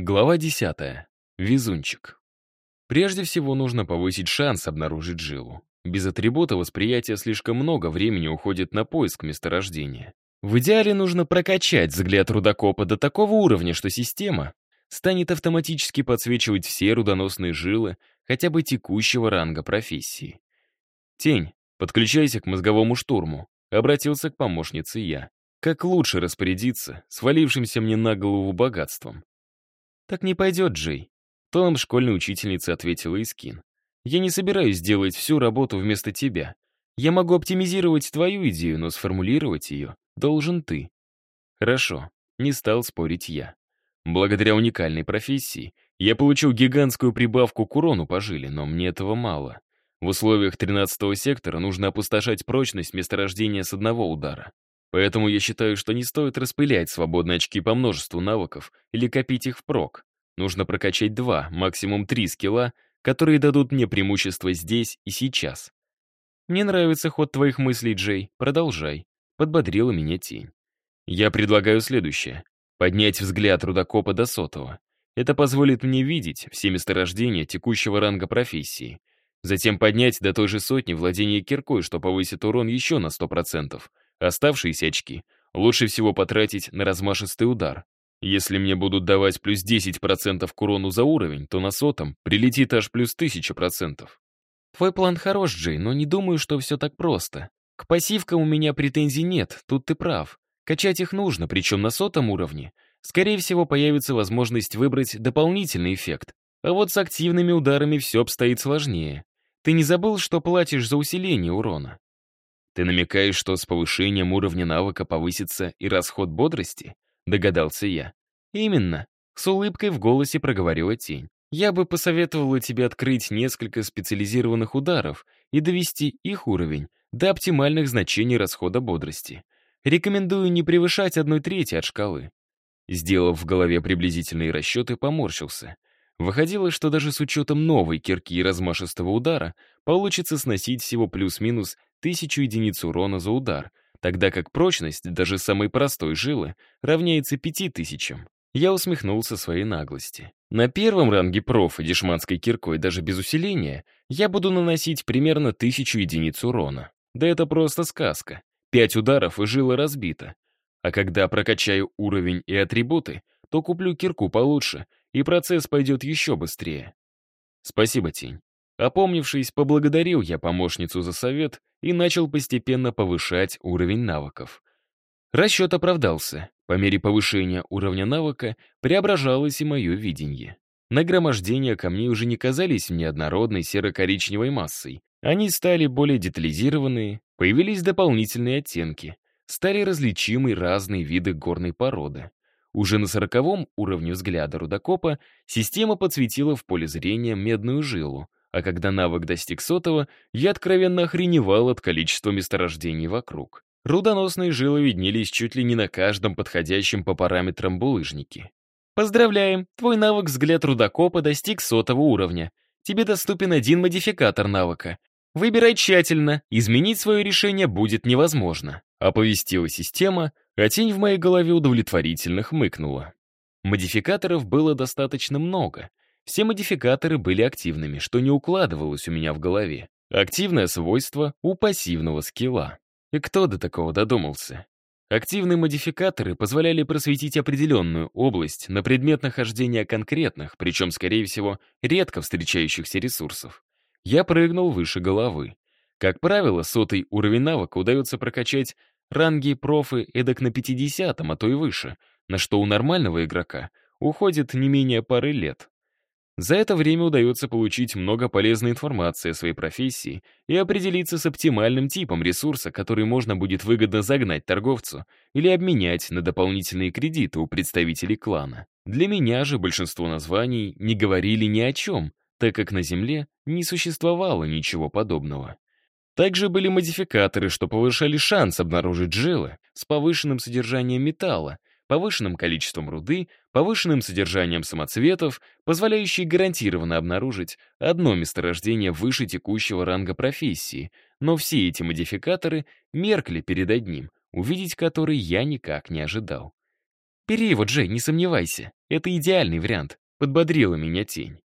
Глава 10. Везунчик. Прежде всего нужно повысить шанс обнаружить жилу. Без атрибута восприятия слишком много времени уходит на поиск месторождения. В идеале нужно прокачать взгляд рудокопа до такого уровня, что система станет автоматически подсвечивать все рудоносные жилы хотя бы текущего ранга профессии. «Тень, подключайся к мозговому штурму», — обратился к помощнице я. «Как лучше распорядиться свалившимся мне на голову богатством?» «Так не пойдет, Джей», — тоном школьной учительницы ответила Искин. «Я не собираюсь делать всю работу вместо тебя. Я могу оптимизировать твою идею, но сформулировать ее должен ты». «Хорошо», — не стал спорить я. Благодаря уникальной профессии я получил гигантскую прибавку к урону по жиле, но мне этого мало. В условиях 13-го сектора нужно опустошать прочность месторождения с одного удара. Поэтому я считаю, что не стоит распылять свободные очки по множеству навыков или копить их впрок. Нужно прокачать два, максимум три скилла, которые дадут мне преимущество здесь и сейчас. «Мне нравится ход твоих мыслей, Джей. Продолжай», — подбодрила меня тень. «Я предлагаю следующее. Поднять взгляд рудокопа до сотого. Это позволит мне видеть все месторождения текущего ранга профессии. Затем поднять до той же сотни владения киркой, что повысит урон еще на 100%. Оставшиеся очки лучше всего потратить на размашистый удар. Если мне будут давать плюс 10% к урону за уровень, то на сотом прилетит аж плюс 1000%. Твой план хорош, Джей, но не думаю, что все так просто. К пассивкам у меня претензий нет, тут ты прав. Качать их нужно, причем на сотом уровне. Скорее всего, появится возможность выбрать дополнительный эффект. А вот с активными ударами все обстоит сложнее. Ты не забыл, что платишь за усиление урона? Ты намекаешь, что с повышением уровня навыка повысится и расход бодрости? Догадался я. Именно. С улыбкой в голосе проговорила тень. Я бы посоветовала тебе открыть несколько специализированных ударов и довести их уровень до оптимальных значений расхода бодрости. Рекомендую не превышать одной трети от шкалы. Сделав в голове приблизительные расчеты, поморщился. Выходило, что даже с учетом новой кирки и размашистого удара получится сносить всего плюс-минус тысячу единиц урона за удар, тогда как прочность даже самой простой жилы равняется пяти тысячам. Я усмехнулся своей наглости. На первом ранге профа дешманской киркой даже без усиления я буду наносить примерно тысячу единиц урона. Да это просто сказка. Пять ударов и жила разбита. А когда прокачаю уровень и атрибуты, то куплю кирку получше, и процесс пойдет еще быстрее. Спасибо, Тень. Опомнившись, поблагодарил я помощницу за совет и начал постепенно повышать уровень навыков. Расчет оправдался. По мере повышения уровня навыка преображалось и мое видение. Нагромождения камней уже не казались мне однородной серо-коричневой массой. Они стали более детализированные, появились дополнительные оттенки, стали различимы разные виды горной породы. Уже на сороковом уровне взгляда рудокопа система подсветила в поле зрения медную жилу, а когда навык достиг сотого, я откровенно охреневал от количества месторождений вокруг. Рудоносные жилы виднелись чуть ли не на каждом подходящем по параметрам булыжнике. Поздравляем, твой навык взгляд рудокопа достиг сотого уровня. Тебе доступен один модификатор навыка. Выбирай тщательно, изменить свое решение будет невозможно. Оповестила система, а тень в моей голове удовлетворительно хмыкнула. Модификаторов было достаточно много, все модификаторы были активными, что не укладывалось у меня в голове. Активное свойство у пассивного скилла. И кто до такого додумался? Активные модификаторы позволяли просветить определенную область на предмет нахождения конкретных, причем, скорее всего, редко встречающихся ресурсов. Я прыгнул выше головы. Как правило, сотый уровень навыка удается прокачать ранги профы эдак на 50 а то и выше, на что у нормального игрока уходит не менее пары лет. За это время удается получить много полезной информации о своей профессии и определиться с оптимальным типом ресурса, который можно будет выгодно загнать торговцу или обменять на дополнительные кредиты у представителей клана. Для меня же большинство названий не говорили ни о чем, так как на Земле не существовало ничего подобного. Также были модификаторы, что повышали шанс обнаружить жилы с повышенным содержанием металла, повышенным количеством руды, повышенным содержанием самоцветов, позволяющие гарантированно обнаружить одно месторождение выше текущего ранга профессии, но все эти модификаторы меркли перед одним, увидеть который я никак не ожидал. «Бери его, Джей, не сомневайся. Это идеальный вариант», — подбодрила меня тень.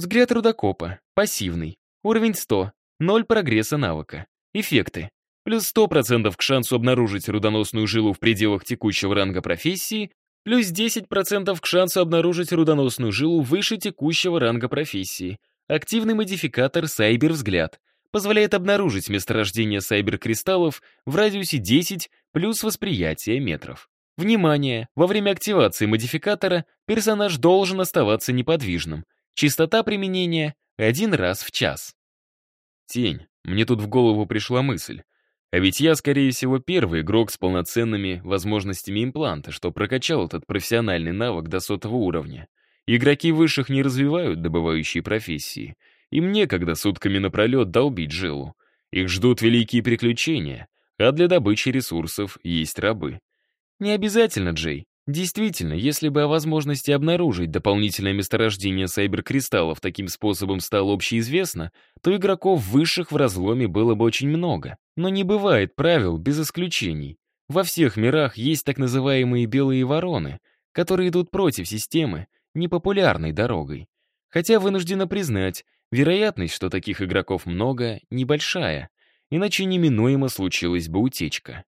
Взгляд рудокопа. Пассивный. Уровень 100. Ноль прогресса навыка. Эффекты. Плюс 100% к шансу обнаружить рудоносную жилу в пределах текущего ранга профессии, плюс 10% к шансу обнаружить рудоносную жилу выше текущего ранга профессии. Активный модификатор «Сайбер-взгляд» позволяет обнаружить месторождение сайбер-кристаллов в радиусе 10 плюс восприятие метров. Внимание! Во время активации модификатора персонаж должен оставаться неподвижным. Частота применения — один раз в час. Тень. Мне тут в голову пришла мысль. А ведь я, скорее всего, первый игрок с полноценными возможностями импланта, что прокачал этот профессиональный навык до сотого уровня. Игроки высших не развивают добывающие профессии. Им некогда сутками напролет долбить жилу. Их ждут великие приключения, а для добычи ресурсов есть рабы. Не обязательно, Джей. Действительно, если бы о возможности обнаружить дополнительное месторождение сайберкристаллов таким способом стало общеизвестно, то игроков высших в разломе было бы очень много. Но не бывает правил без исключений. Во всех мирах есть так называемые белые вороны, которые идут против системы, непопулярной дорогой. Хотя вынуждена признать, вероятность, что таких игроков много, небольшая, иначе неминуемо случилась бы утечка.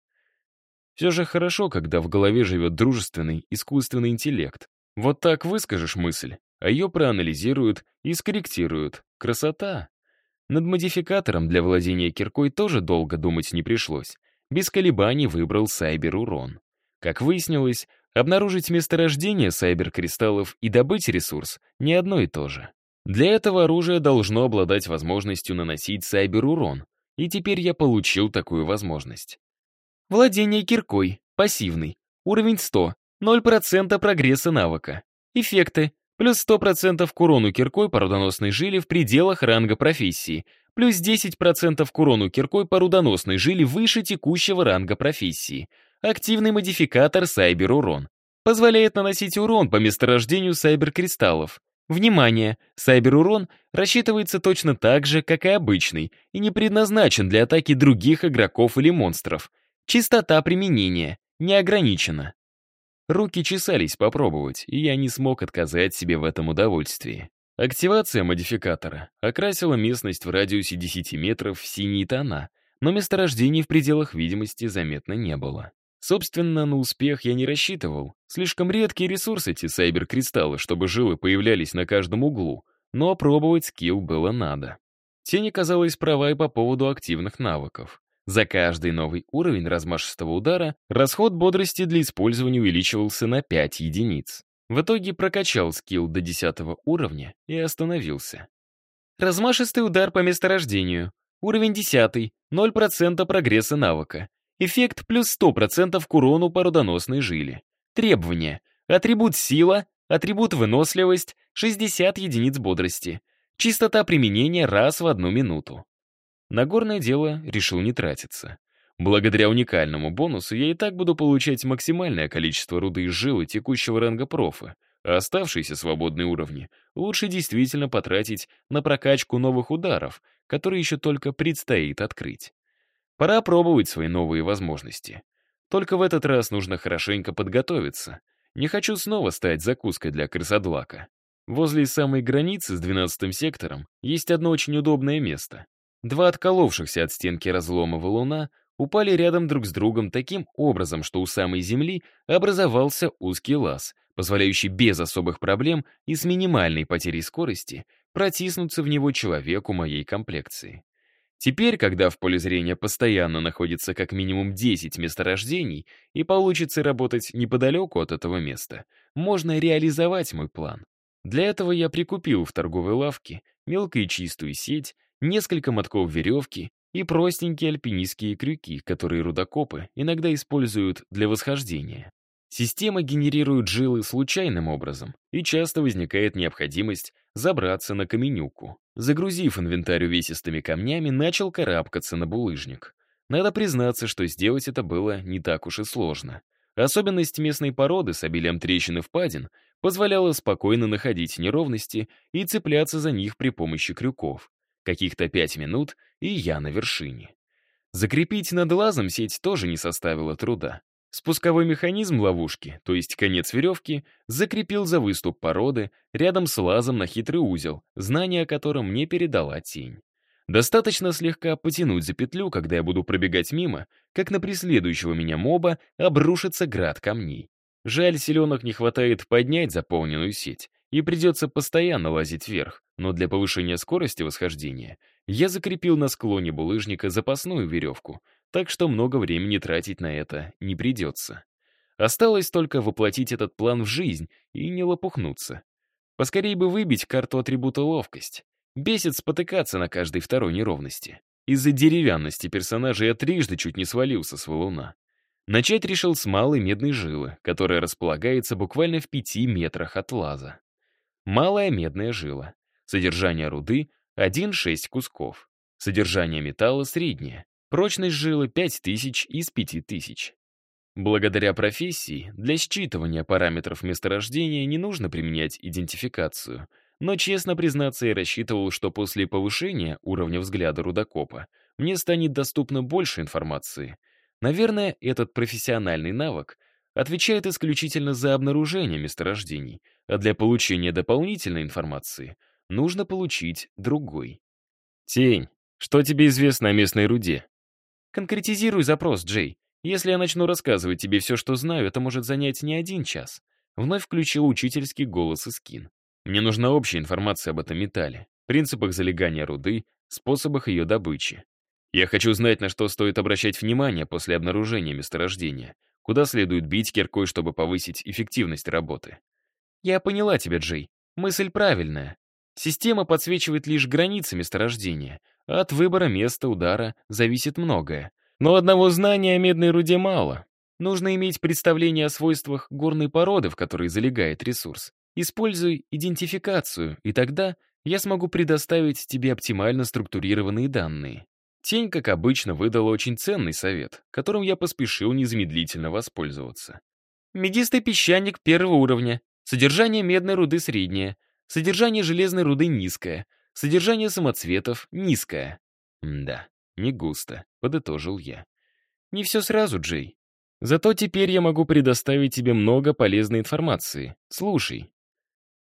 Все же хорошо, когда в голове живет дружественный, искусственный интеллект. Вот так выскажешь мысль, а ее проанализируют и скорректируют. Красота! Над модификатором для владения киркой тоже долго думать не пришлось. Без колебаний выбрал сайбер-урон. Как выяснилось, обнаружить месторождение сайбер-кристаллов и добыть ресурс — не одно и то же. Для этого оружие должно обладать возможностью наносить сайбер-урон, и теперь я получил такую возможность. Владение киркой. Пассивный. Уровень 100. 0% прогресса навыка. Эффекты. Плюс 100% к урону киркой по рудоносной жиле в пределах ранга профессии. Плюс 10% к урону киркой по рудоносной жиле выше текущего ранга профессии. Активный модификатор Сайбер-урон. Позволяет наносить урон по месторождению сайбер-кристаллов. Внимание! Сайбер-урон рассчитывается точно так же, как и обычный, и не предназначен для атаки других игроков или монстров. Чистота применения не ограничена. Руки чесались попробовать, и я не смог отказать себе в этом удовольствии. Активация модификатора окрасила местность в радиусе 10 метров в синие тона, но месторождений в пределах видимости заметно не было. Собственно, на успех я не рассчитывал. Слишком редкие ресурсы эти сайбер-кристаллы, чтобы жилы появлялись на каждом углу, но опробовать скилл было надо. Тень оказалась права и по поводу активных навыков. За каждый новый уровень размашистого удара расход бодрости для использования увеличивался на 5 единиц. В итоге прокачал скилл до 10 уровня и остановился. Размашистый удар по месторождению. Уровень 10, 0% прогресса навыка. Эффект плюс 100% к урону по родоносной жиле. Требования. Атрибут сила, атрибут выносливость, 60 единиц бодрости. Частота применения раз в одну минуту. На горное дело решил не тратиться. Благодаря уникальному бонусу я и так буду получать максимальное количество руды из жилы текущего ранга профа, а оставшиеся свободные уровни лучше действительно потратить на прокачку новых ударов, которые еще только предстоит открыть. Пора пробовать свои новые возможности. Только в этот раз нужно хорошенько подготовиться. Не хочу снова стать закуской для крысодлака. Возле самой границы с 12 сектором есть одно очень удобное место. Два отколовшихся от стенки разлома валуна упали рядом друг с другом таким образом, что у самой земли образовался узкий лаз, позволяющий без особых проблем и с минимальной потерей скорости протиснуться в него человеку моей комплекции. Теперь, когда в поле зрения постоянно находится как минимум 10 месторождений и получится работать неподалеку от этого места, можно реализовать мой план. Для этого я прикупил в торговой лавке мелкую чистую сеть, несколько мотков веревки и простенькие альпинистские крюки, которые рудокопы иногда используют для восхождения. Система генерирует жилы случайным образом, и часто возникает необходимость забраться на каменюку. Загрузив инвентарь увесистыми камнями, начал карабкаться на булыжник. Надо признаться, что сделать это было не так уж и сложно. Особенность местной породы с обилием трещин и впадин позволяла спокойно находить неровности и цепляться за них при помощи крюков. Каких-то пять минут, и я на вершине. Закрепить над лазом сеть тоже не составило труда. Спусковой механизм ловушки, то есть конец веревки, закрепил за выступ породы рядом с лазом на хитрый узел, знание о котором мне передала тень. Достаточно слегка потянуть за петлю, когда я буду пробегать мимо, как на преследующего меня моба обрушится град камней. Жаль, селенок не хватает поднять заполненную сеть, и придется постоянно лазить вверх, но для повышения скорости восхождения я закрепил на склоне булыжника запасную веревку, так что много времени тратить на это не придется. Осталось только воплотить этот план в жизнь и не лопухнуться. Поскорей бы выбить карту атрибута ловкость. Бесит спотыкаться на каждой второй неровности. Из-за деревянности персонажа я трижды чуть не свалился с валуна. Начать решил с малой медной жилы, которая располагается буквально в пяти метрах от лаза. Малая медная жила. Содержание руды — 1,6 кусков. Содержание металла среднее. Прочность жилы 5000 из 5000. Благодаря профессии, для считывания параметров месторождения не нужно применять идентификацию, но, честно признаться, я рассчитывал, что после повышения уровня взгляда рудокопа мне станет доступно больше информации. Наверное, этот профессиональный навык отвечает исключительно за обнаружение месторождений, а для получения дополнительной информации нужно получить другой. Тень, что тебе известно о местной руде? Конкретизируй запрос, Джей. Если я начну рассказывать тебе все, что знаю, это может занять не один час. Вновь включил учительский голос и скин. Мне нужна общая информация об этом металле, принципах залегания руды, способах ее добычи. Я хочу знать, на что стоит обращать внимание после обнаружения месторождения, куда следует бить киркой, чтобы повысить эффективность работы. Я поняла тебя, Джей. Мысль правильная. Система подсвечивает лишь границы месторождения, от выбора места удара зависит многое. Но одного знания о медной руде мало. Нужно иметь представление о свойствах горной породы, в которой залегает ресурс. Используй идентификацию, и тогда я смогу предоставить тебе оптимально структурированные данные. Тень, как обычно, выдала очень ценный совет, которым я поспешил незамедлительно воспользоваться. Медистый песчаник первого уровня, содержание медной руды среднее, содержание железной руды низкое — Содержание самоцветов низкое. да, не густо, подытожил я. Не все сразу, Джей. Зато теперь я могу предоставить тебе много полезной информации. Слушай.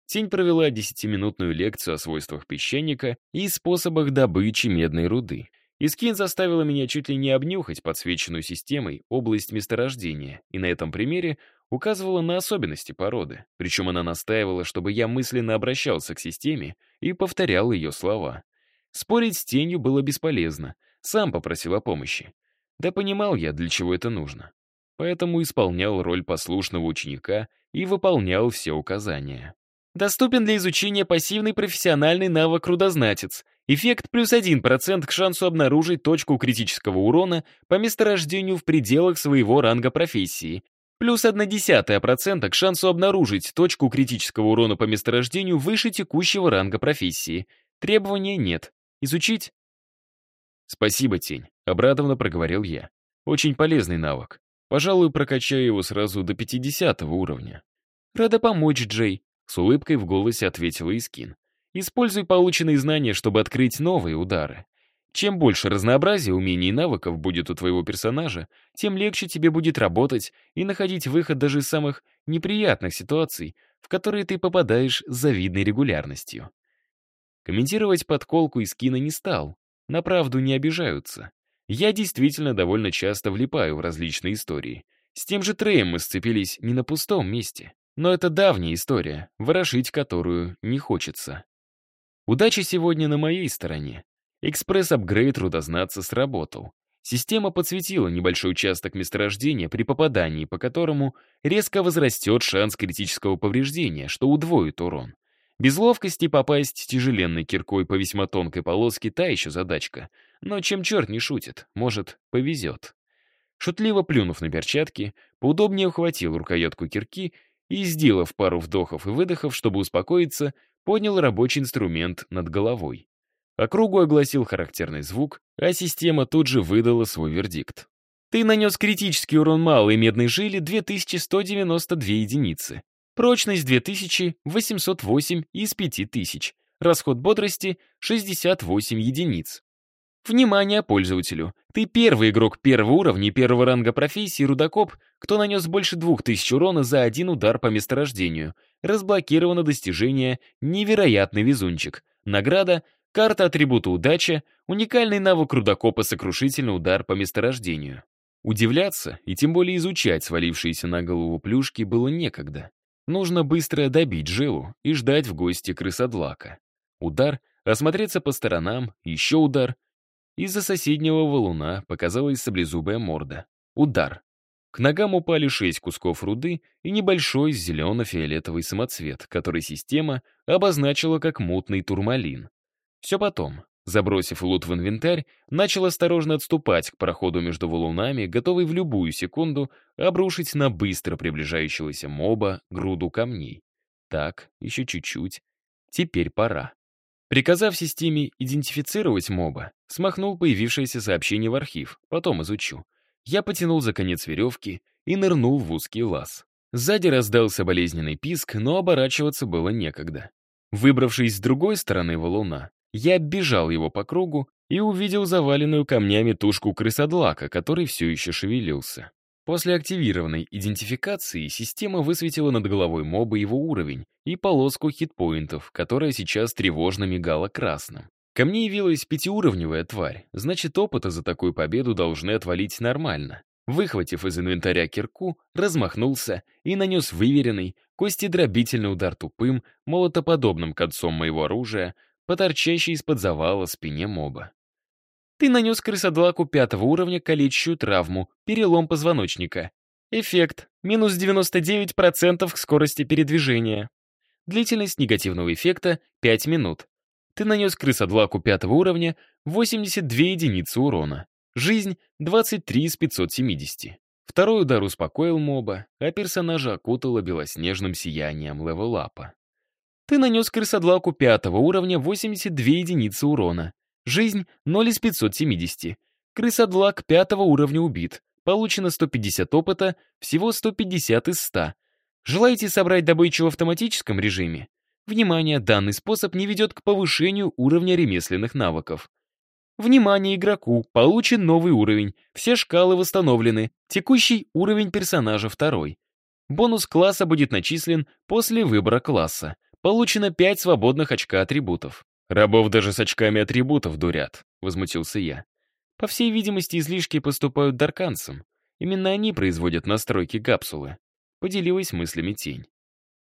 Тень провела десятиминутную лекцию о свойствах песчаника и способах добычи медной руды. Искин заставила меня чуть ли не обнюхать подсвеченную системой область месторождения, и на этом примере указывала на особенности породы, причем она настаивала, чтобы я мысленно обращался к системе и повторял ее слова. Спорить с тенью было бесполезно, сам попросил о помощи. Да понимал я, для чего это нужно. Поэтому исполнял роль послушного ученика и выполнял все указания. Доступен для изучения пассивный профессиональный навык «Рудознатец». Эффект плюс 1% к шансу обнаружить точку критического урона по месторождению в пределах своего ранга профессии. Плюс 0,1% к шансу обнаружить точку критического урона по месторождению выше текущего ранга профессии. Требования нет. Изучить? Спасибо, Тень. Обрадованно проговорил я. Очень полезный навык. Пожалуй, прокачаю его сразу до 50 уровня. Рада помочь, Джей. С улыбкой в голосе ответила Искин. Используй полученные знания, чтобы открыть новые удары. Чем больше разнообразия умений и навыков будет у твоего персонажа, тем легче тебе будет работать и находить выход даже из самых неприятных ситуаций, в которые ты попадаешь с завидной регулярностью. Комментировать подколку из кино не стал. На правду не обижаются. Я действительно довольно часто влипаю в различные истории. С тем же Треем мы сцепились не на пустом месте. Но это давняя история, ворошить которую не хочется. Удача сегодня на моей стороне. Экспресс-апгрейд рудознатца сработал. Система подсветила небольшой участок месторождения, при попадании по которому резко возрастет шанс критического повреждения, что удвоит урон. Без ловкости попасть тяжеленной киркой по весьма тонкой полоске — та еще задачка. Но чем черт не шутит, может, повезет. Шутливо плюнув на перчатки, поудобнее ухватил рукоятку кирки и, сделав пару вдохов и выдохов, чтобы успокоиться, поднял рабочий инструмент над головой. Округу огласил характерный звук, а система тут же выдала свой вердикт. Ты нанес критический урон малой медной жиле 2192 единицы. Прочность 2808 из 5000. Расход бодрости 68 единиц. Внимание пользователю! Ты первый игрок первого уровня и первого ранга профессии Рудокоп, кто нанес больше 2000 урона за один удар по месторождению. Разблокировано достижение «Невероятный везунчик». Награда — карта атрибута удача, уникальный навык Рудокопа «Сокрушительный удар по месторождению». Удивляться и тем более изучать свалившиеся на голову плюшки было некогда. Нужно быстро добить жилу и ждать в гости крысодлака. Удар, осмотреться по сторонам, еще удар. Из-за соседнего валуна показалась саблезубая морда. Удар. К ногам упали шесть кусков руды и небольшой зелено-фиолетовый самоцвет, который система обозначила как мутный турмалин. Все потом. Забросив лут в инвентарь, начал осторожно отступать к проходу между валунами, готовый в любую секунду обрушить на быстро приближающегося моба груду камней. Так, еще чуть-чуть. Теперь пора. Приказав системе идентифицировать моба, смахнул появившееся сообщение в архив, потом изучу. Я потянул за конец веревки и нырнул в узкий лаз. Сзади раздался болезненный писк, но оборачиваться было некогда. Выбравшись с другой стороны валуна, я оббежал его по кругу и увидел заваленную камнями тушку крысодлака, который все еще шевелился. После активированной идентификации система высветила над головой моба его уровень и полоску хитпоинтов, которая сейчас тревожно мигала красным. Ко мне явилась пятиуровневая тварь, значит, опыта за такую победу должны отвалить нормально. Выхватив из инвентаря кирку, размахнулся и нанес выверенный, костедробительный удар тупым, молотоподобным концом моего оружия по торчащей из-под завала спине моба. Ты нанес крысодлаку пятого уровня калечащую травму, перелом позвоночника. Эффект — минус 99% к скорости передвижения. Длительность негативного эффекта — 5 минут. Ты нанес крысодлаку пятого уровня 82 единицы урона. Жизнь — 23 из 570. Второй удар успокоил моба, а персонажа окутало белоснежным сиянием левелапа. Ты нанес крысодлаку пятого уровня 82 единицы урона. Жизнь 0 из 570. Крысодлак пятого уровня убит. Получено 150 опыта, всего 150 из 100. Желаете собрать добычу в автоматическом режиме? Внимание, данный способ не ведет к повышению уровня ремесленных навыков. Внимание игроку, получен новый уровень, все шкалы восстановлены, текущий уровень персонажа второй. Бонус класса будет начислен после выбора класса. Получено 5 свободных очка атрибутов. Рабов даже с очками атрибутов дурят, возмутился я. По всей видимости, излишки поступают дарканцам. Именно они производят настройки капсулы. Поделилась мыслями тень.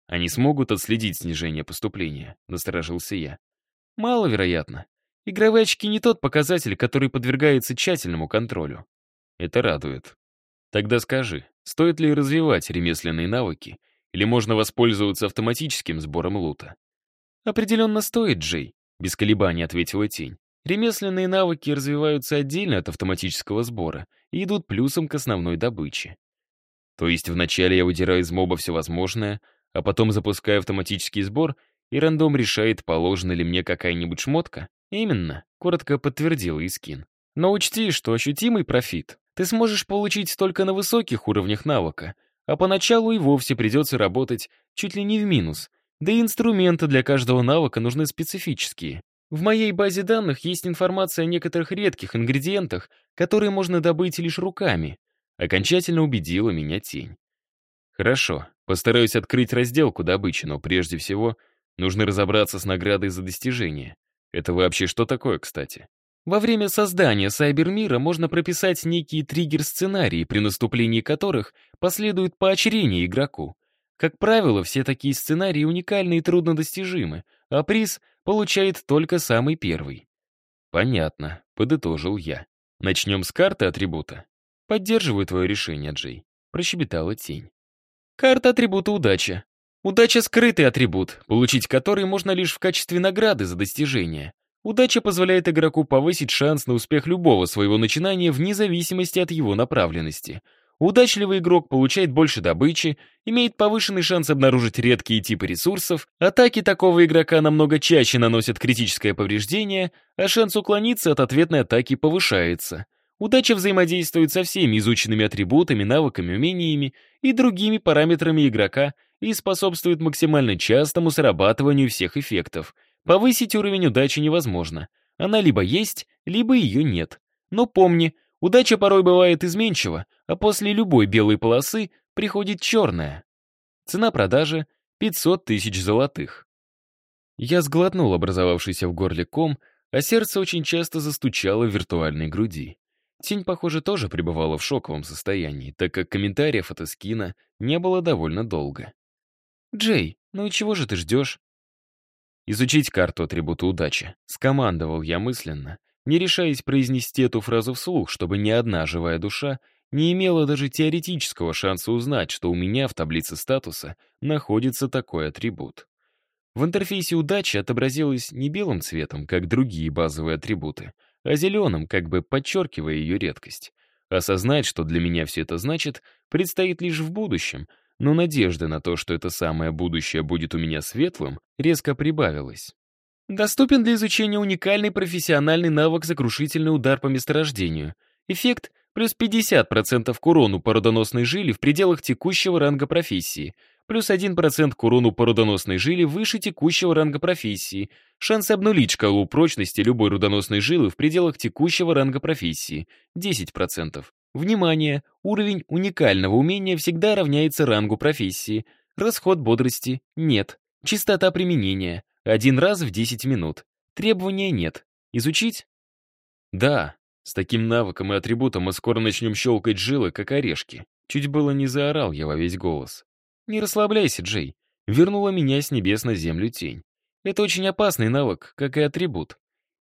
Они смогут отследить снижение поступления, насторожился я. Маловероятно. Игровые очки не тот показатель, который подвергается тщательному контролю. Это радует. Тогда скажи, стоит ли развивать ремесленные навыки или можно воспользоваться автоматическим сбором лута? «Определенно стоит, Джей», — без колебаний ответила тень. «Ремесленные навыки развиваются отдельно от автоматического сбора и идут плюсом к основной добыче. То есть вначале я выдираю из моба все возможное, а потом запускаю автоматический сбор, и рандом решает, положена ли мне какая-нибудь шмотка? Именно, коротко подтвердила Искин. Но учти, что ощутимый профит ты сможешь получить только на высоких уровнях навыка, а поначалу и вовсе придется работать чуть ли не в минус. Да и инструменты для каждого навыка нужны специфические. В моей базе данных есть информация о некоторых редких ингредиентах, которые можно добыть лишь руками. Окончательно убедила меня тень. Хорошо, постараюсь открыть разделку добычи, но прежде всего нужно разобраться с наградой за достижение. Это вообще что такое, кстати? Во время создания сайбермира можно прописать некие триггер-сценарии, при наступлении которых последует поощрение игроку. Как правило, все такие сценарии уникальны и труднодостижимы, а приз получает только самый первый. Понятно, подытожил я. Начнем с карты атрибута. Поддерживаю твое решение, Джей. Прощебетала тень. Карта атрибута удача. Удача — скрытый атрибут, получить который можно лишь в качестве награды за достижение. Удача позволяет игроку повысить шанс на успех любого своего начинания вне зависимости от его направленности. Удачливый игрок получает больше добычи, имеет повышенный шанс обнаружить редкие типы ресурсов, атаки такого игрока намного чаще наносят критическое повреждение, а шанс уклониться от ответной атаки повышается. Удача взаимодействует со всеми изученными атрибутами, навыками, умениями и другими параметрами игрока и способствует максимально частому срабатыванию всех эффектов — Повысить уровень удачи невозможно. Она либо есть, либо ее нет. Но помни, удача порой бывает изменчива, а после любой белой полосы приходит черная. Цена продажи — 500 тысяч золотых. Я сглотнул образовавшийся в горле ком, а сердце очень часто застучало в виртуальной груди. Тень, похоже, тоже пребывала в шоковом состоянии, так как комментариев от Эскина не было довольно долго. «Джей, ну и чего же ты ждешь?» «Изучить карту атрибута удачи», — скомандовал я мысленно, не решаясь произнести эту фразу вслух, чтобы ни одна живая душа не имела даже теоретического шанса узнать, что у меня в таблице статуса находится такой атрибут. В интерфейсе удачи отобразилось не белым цветом, как другие базовые атрибуты, а зеленым, как бы подчеркивая ее редкость. Осознать, что для меня все это значит, предстоит лишь в будущем, но надежда на то, что это самое будущее будет у меня светлым, резко прибавилась. Доступен для изучения уникальный профессиональный навык «Закрушительный удар по месторождению». Эффект плюс 50% к урону по родоносной жиле в пределах текущего ранга профессии, плюс 1% к урону по родоносной жиле выше текущего ранга профессии, шанс обнулить шкалу прочности любой родоносной жилы в пределах текущего ранга профессии, 10%. Внимание! Уровень уникального умения всегда равняется рангу профессии. Расход бодрости — нет. Частота применения — один раз в 10 минут. Требования нет. Изучить? Да, с таким навыком и атрибутом мы скоро начнем щелкать жилы, как орешки. Чуть было не заорал я во весь голос. Не расслабляйся, Джей. Вернула меня с небес на землю тень. Это очень опасный навык, как и атрибут.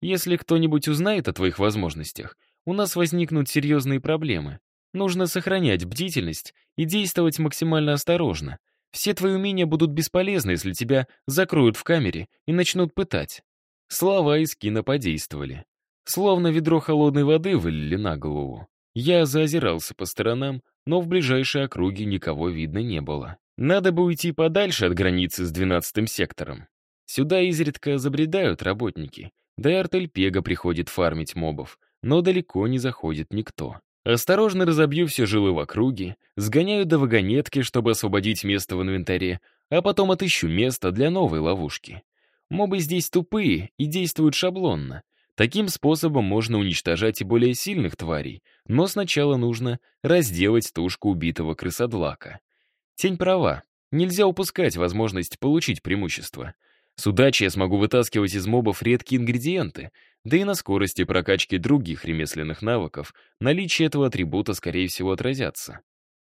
Если кто-нибудь узнает о твоих возможностях, у нас возникнут серьезные проблемы. Нужно сохранять бдительность и действовать максимально осторожно. Все твои умения будут бесполезны, если тебя закроют в камере и начнут пытать. Слова из кино подействовали. Словно ведро холодной воды вылили на голову. Я заозирался по сторонам, но в ближайшей округе никого видно не было. Надо бы уйти подальше от границы с двенадцатым сектором. Сюда изредка забредают работники, да и артельпега приходит фармить мобов, но далеко не заходит никто. Осторожно разобью все жилы в округе, сгоняю до вагонетки, чтобы освободить место в инвентаре, а потом отыщу место для новой ловушки. Мобы здесь тупые и действуют шаблонно, Таким способом можно уничтожать и более сильных тварей, но сначала нужно разделать тушку убитого крысодлака. Тень права, нельзя упускать возможность получить преимущество. С удачей я смогу вытаскивать из мобов редкие ингредиенты, да и на скорости прокачки других ремесленных навыков наличие этого атрибута, скорее всего, отразятся.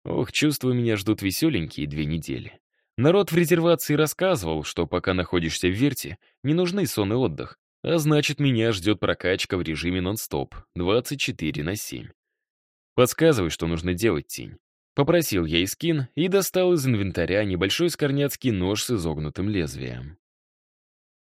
Ох, чувствую, меня ждут веселенькие две недели. Народ в резервации рассказывал, что пока находишься в Верте, не нужны сон и отдых, а значит, меня ждет прокачка в режиме нон-стоп, 24 на 7. Подсказывай, что нужно делать, тень. Попросил я Искин и достал из инвентаря небольшой скорняцкий нож с изогнутым лезвием.